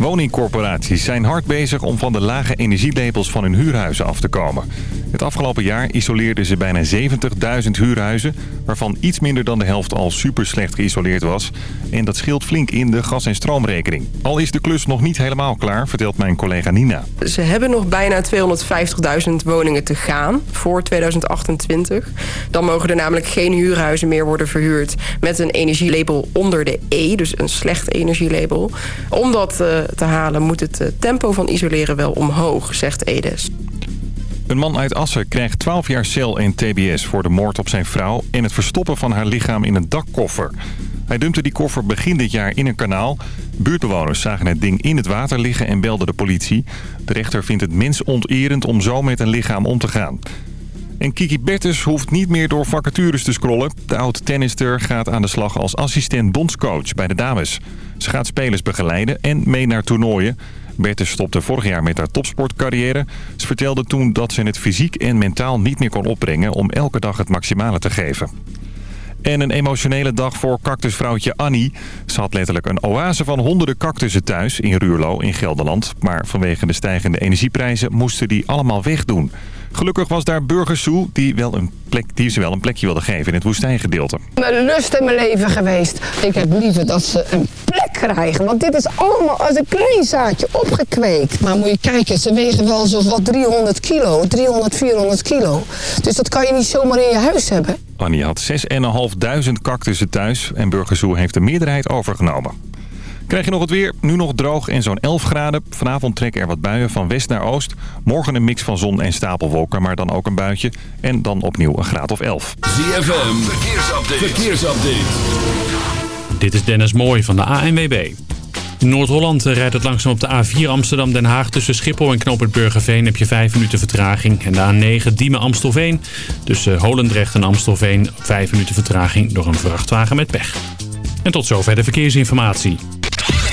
Woningcorporaties zijn hard bezig om van de lage energielabels van hun huurhuizen af te komen. Het afgelopen jaar isoleerden ze bijna 70.000 huurhuizen... waarvan iets minder dan de helft al super slecht geïsoleerd was. En dat scheelt flink in de gas- en stroomrekening. Al is de klus nog niet helemaal klaar, vertelt mijn collega Nina. Ze hebben nog bijna 250.000 woningen te gaan voor 2028. Dan mogen er namelijk geen huurhuizen meer worden verhuurd... met een energielabel onder de E, dus een slecht energielabel. Om dat eh, te halen moet het eh, tempo van isoleren wel omhoog, zegt Edes. Een man uit Assen krijgt 12 jaar cel en tbs voor de moord op zijn vrouw... en het verstoppen van haar lichaam in een dakkoffer. Hij dumpte die koffer begin dit jaar in een kanaal. Buurtbewoners zagen het ding in het water liggen en belden de politie. De rechter vindt het mensonterend om zo met een lichaam om te gaan. En Kiki Bertens hoeft niet meer door vacatures te scrollen. De oud-tennister gaat aan de slag als assistent bondscoach bij de dames. Ze gaat spelers begeleiden en mee naar toernooien. Bertens stopte vorig jaar met haar topsportcarrière. Ze vertelde toen dat ze het fysiek en mentaal niet meer kon opbrengen... om elke dag het maximale te geven. En een emotionele dag voor cactusvrouwtje Annie. Ze had letterlijk een oase van honderden cactussen thuis in Ruurlo in Gelderland. Maar vanwege de stijgende energieprijzen moesten die allemaal wegdoen. Gelukkig was daar Burgersoe die, wel een plek, die ze wel een plekje wilde geven in het woestijngedeelte. Mijn lust in mijn leven geweest. Ik heb liever dat ze een plek krijgen. Want dit is allemaal als een klein zaadje opgekweekt. Maar moet je kijken, ze wegen wel zo wat 300 kilo. 300, 400 kilo. Dus dat kan je niet zomaar in je huis hebben. Annie had 6.500 cactussen thuis en Burgersoe heeft de meerderheid overgenomen. Krijg je nog het weer? Nu nog droog en zo'n 11 graden. Vanavond trekken er wat buien van west naar oost. Morgen een mix van zon en stapelwolken, maar dan ook een buitje. En dan opnieuw een graad of 11. ZFM, verkeersupdate. verkeersupdate. Dit is Dennis Mooij van de ANWB. In Noord-Holland rijdt het langzaam op de A4 Amsterdam-Den Haag. Tussen Schiphol en Knoopert Burgerveen heb je 5 minuten vertraging. En de A9 Diemen-Amstelveen. Tussen Holendrecht en Amstelveen 5 minuten vertraging door een vrachtwagen met pech. En tot zover de verkeersinformatie.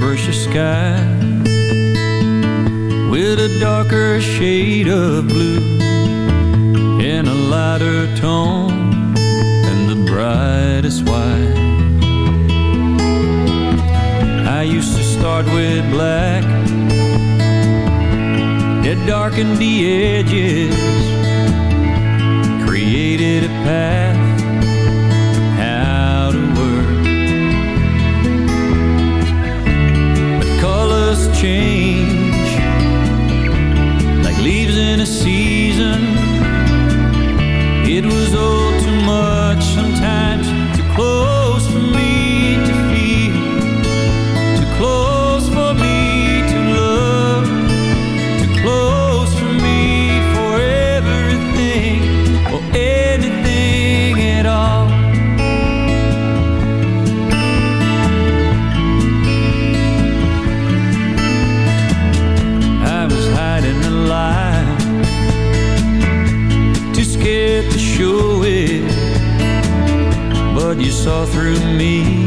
brushy sky with a darker shade of blue in a lighter tone and the brightest white. I used to start with black it darkened the edges, created a path years old through me.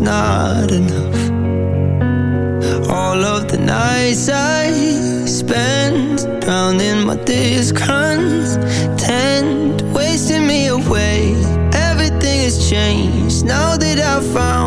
not enough. All of the nights I spend Drowning my discontent Wasting me away. Everything has changed Now that I've found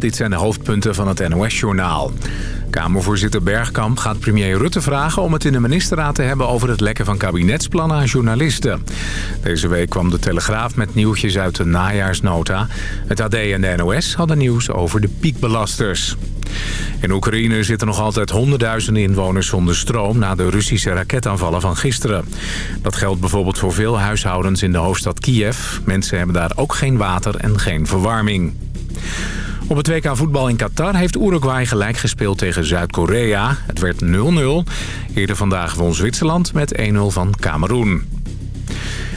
dit zijn de hoofdpunten van het NOS-journaal. Kamervoorzitter Bergkamp gaat premier Rutte vragen om het in de ministerraad te hebben over het lekken van kabinetsplannen aan journalisten. Deze week kwam de Telegraaf met nieuwtjes uit de najaarsnota. Het AD en de NOS hadden nieuws over de piekbelasters. In Oekraïne zitten nog altijd honderdduizenden inwoners zonder stroom... na de Russische raketaanvallen van gisteren. Dat geldt bijvoorbeeld voor veel huishoudens in de hoofdstad Kiev. Mensen hebben daar ook geen water en geen verwarming. Op het WK voetbal in Qatar heeft Uruguay gelijk gespeeld tegen Zuid-Korea. Het werd 0-0. Eerder vandaag won Zwitserland met 1-0 van Cameroen.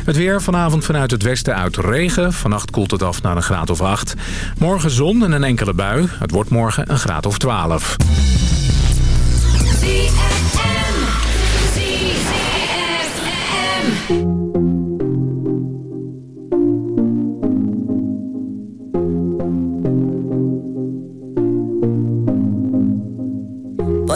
Het weer vanavond vanuit het westen uit regen. Vannacht koelt het af naar een graad of 8. Morgen zon en een enkele bui. Het wordt morgen een graad of 12. Boy,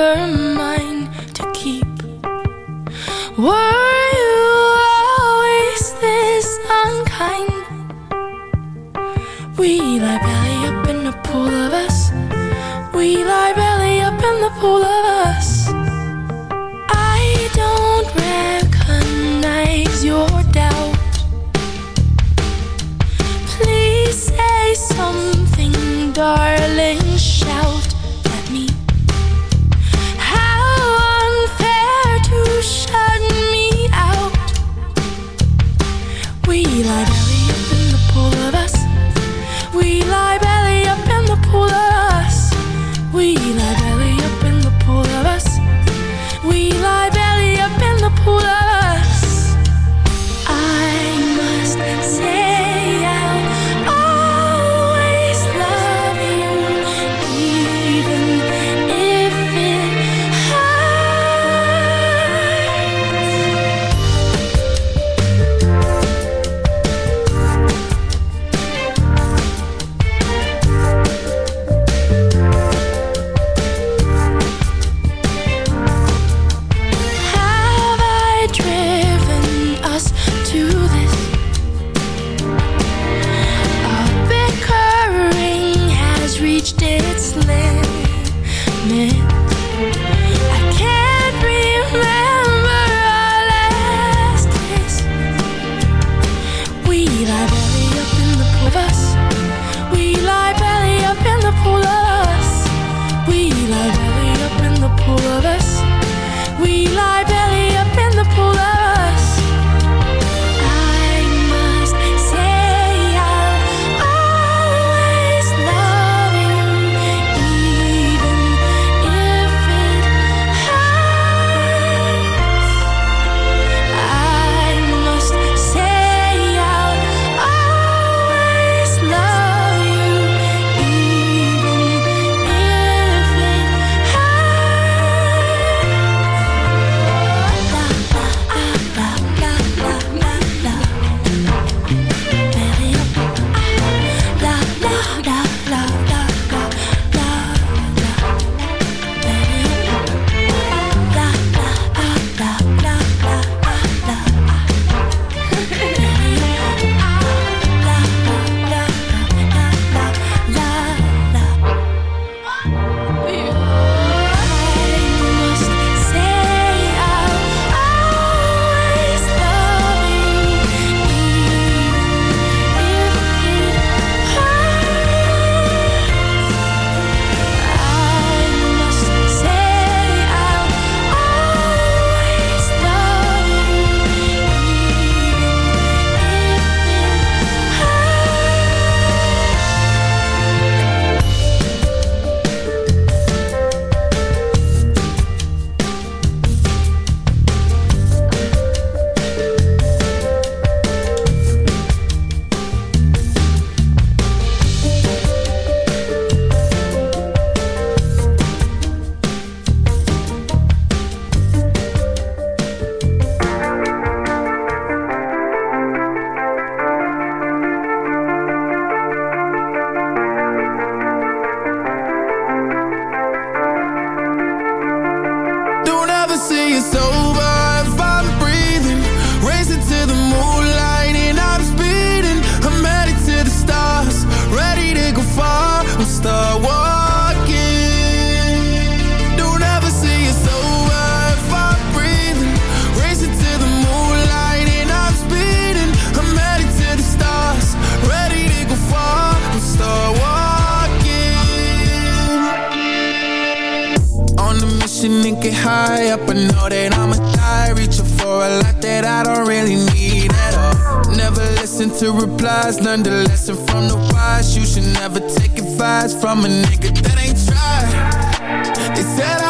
Ever mine to keep. Were you always this unkind? We lie belly up in the pool of us. We lie belly up in the pool of us. Up, I know that I'ma die. Reaching for a lot that I don't really need at all. Never listen to replies, learn the lesson from the wise. You should never take advice from a nigga that ain't tried. They said I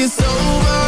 It's over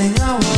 I want.